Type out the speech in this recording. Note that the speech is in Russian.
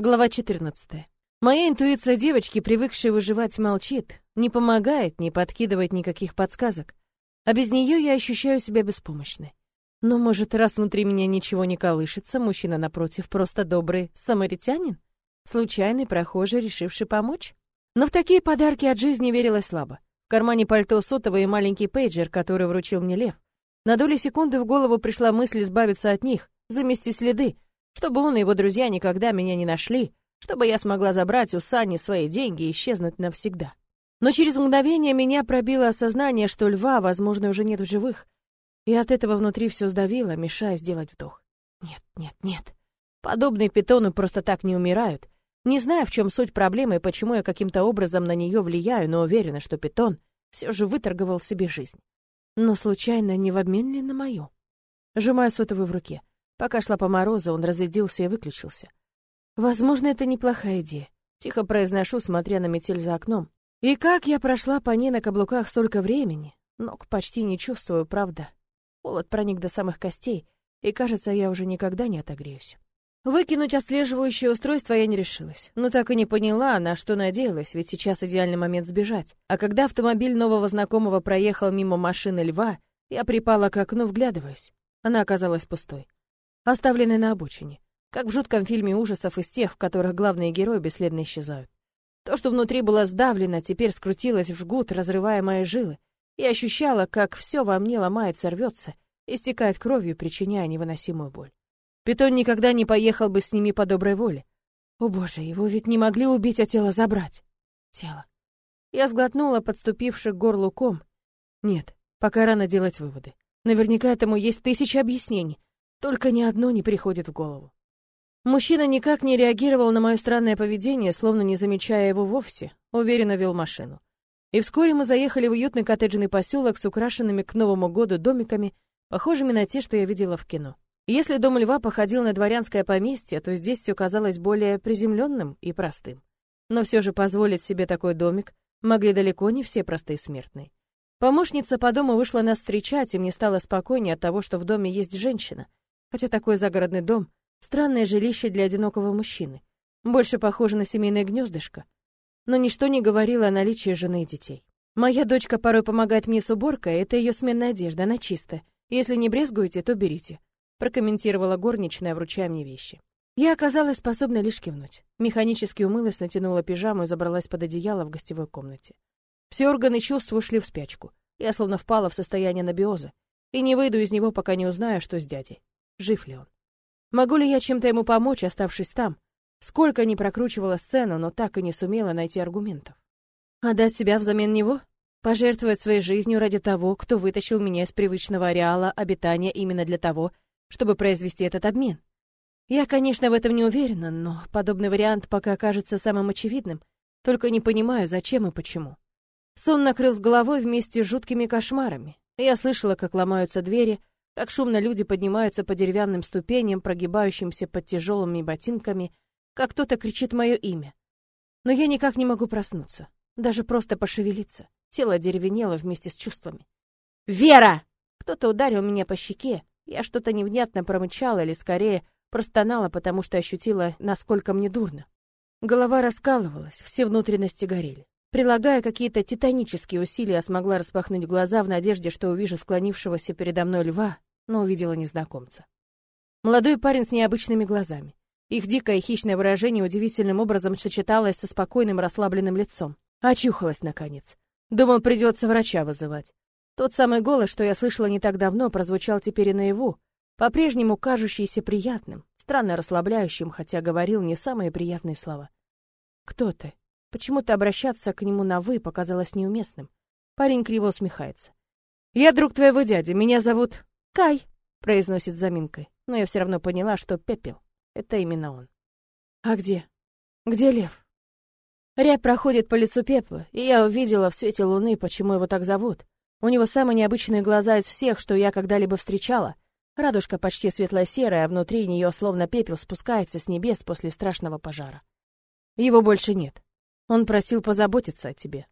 Глава 14. Моя интуиция девочки, привыкшей выживать, молчит, не помогает, не подкидывает никаких подсказок. А без нее я ощущаю себя беспомощной. Но, может, раз внутри меня ничего не колышется, мужчина напротив просто добрый самаритянин? Случайный прохожий, решивший помочь? Но в такие подарки от жизни верилось слабо. В кармане пальто сотовый и маленький пейджер, который вручил мне Лев. На долю секунды в голову пришла мысль избавиться от них, замести следы, чтобы он и его друзья никогда меня не нашли, чтобы я смогла забрать у Сани свои деньги и исчезнуть навсегда. Но через мгновение меня пробило осознание, что льва, возможно, уже нет в живых, и от этого внутри все сдавило, мешая сделать вдох. Нет, нет, нет. Подобные питоны просто так не умирают. Не знаю, в чем суть проблемы и почему я каким-то образом на нее влияю, но уверена, что питон все же выторговал себе жизнь. Но случайно не в обмен ли на мою? Сжимаю сотовый в руке. Пока шла по морозу, он разрядился и выключился. Возможно, это неплохая идея. Тихо произношу, смотря на метель за окном. И как я прошла по ней на каблуках столько времени? Ног почти не чувствую, правда. Холод проник до самых костей, и, кажется, я уже никогда не отогреюсь. Выкинуть отслеживающее устройство я не решилась, но так и не поняла, на что надеялась, ведь сейчас идеальный момент сбежать. А когда автомобиль нового знакомого проехал мимо машины льва, я припала к окну, вглядываясь. Она оказалась пустой оставленный на обочине, как в жутком фильме ужасов из тех, в которых главные герои бесследно исчезают. То, что внутри было сдавлено, теперь скрутилось в жгут, разрывая мои жилы, и ощущала, как все во мне ломается, рвется, истекает кровью, причиняя невыносимую боль. Питон никогда не поехал бы с ними по доброй воле. О боже, его ведь не могли убить, а тело забрать. Тело. Я сглотнула подступивший к горлу ком. Нет, пока рано делать выводы. Наверняка этому есть тысячи объяснений, только ни одно не приходит в голову. Мужчина никак не реагировал на мое странное поведение, словно не замечая его вовсе, уверенно вел машину. И вскоре мы заехали в уютный коттеджный поселок с украшенными к Новому году домиками, похожими на те, что я видела в кино. Если дом льва походил на дворянское поместье, то здесь все казалось более приземленным и простым. Но все же позволить себе такой домик могли далеко не все простые смертные. Помощница по дому вышла нас встречать, и мне стало спокойнее от того, что в доме есть женщина — Хотя такой загородный дом — странное жилище для одинокого мужчины. Больше похоже на семейное гнездышко. Но ничто не говорило о наличии жены и детей. Моя дочка порой помогает мне с уборкой, это ее сменная одежда, она чистая. Если не брезгуете, то берите. Прокомментировала горничная, вручая мне вещи. Я оказалась способна лишь кивнуть. Механически умылась, натянула пижаму и забралась под одеяло в гостевой комнате. Все органы чувств ушли в спячку. Я словно впала в состояние набиоза. И не выйду из него, пока не узнаю, что с дядей жив ли он. Могу ли я чем-то ему помочь, оставшись там? Сколько ни прокручивала сцену, но так и не сумела найти аргументов. Отдать себя взамен него? Пожертвовать своей жизнью ради того, кто вытащил меня из привычного ареала обитания именно для того, чтобы произвести этот обмен? Я, конечно, в этом не уверена, но подобный вариант пока кажется самым очевидным, только не понимаю, зачем и почему. Сон накрыл с головой вместе с жуткими кошмарами. Я слышала, как ломаются двери, как шумно люди поднимаются по деревянным ступеням, прогибающимся под тяжелыми ботинками, как кто-то кричит мое имя. Но я никак не могу проснуться, даже просто пошевелиться. Тело деревенело вместе с чувствами. «Вера!» Кто-то ударил меня по щеке. Я что-то невнятно промычала или, скорее, простонала, потому что ощутила, насколько мне дурно. Голова раскалывалась, все внутренности горели. Прилагая какие-то титанические усилия, смогла распахнуть глаза в надежде, что увижу склонившегося передо мной льва, но увидела незнакомца. Молодой парень с необычными глазами. Их дикое хищное выражение удивительным образом сочеталось со спокойным расслабленным лицом. Очухалась, наконец. Думал, придется врача вызывать. Тот самый голос, что я слышала не так давно, прозвучал теперь и наяву, по-прежнему кажущийся приятным, странно расслабляющим, хотя говорил не самые приятные слова. «Кто ты?» Почему-то обращаться к нему на «вы» показалось неуместным. Парень криво усмехается. «Я друг твоего дяди, меня зовут «Кай», — произносит заминкой, но я все равно поняла, что Пепел — это именно он. «А где? Где лев?» Рябь проходит по лицу Пепла, и я увидела в свете луны, почему его так зовут. У него самые необычные глаза из всех, что я когда-либо встречала. Радужка почти светло-серая, а внутри нее словно пепел спускается с небес после страшного пожара. Его больше нет. Он просил позаботиться о тебе.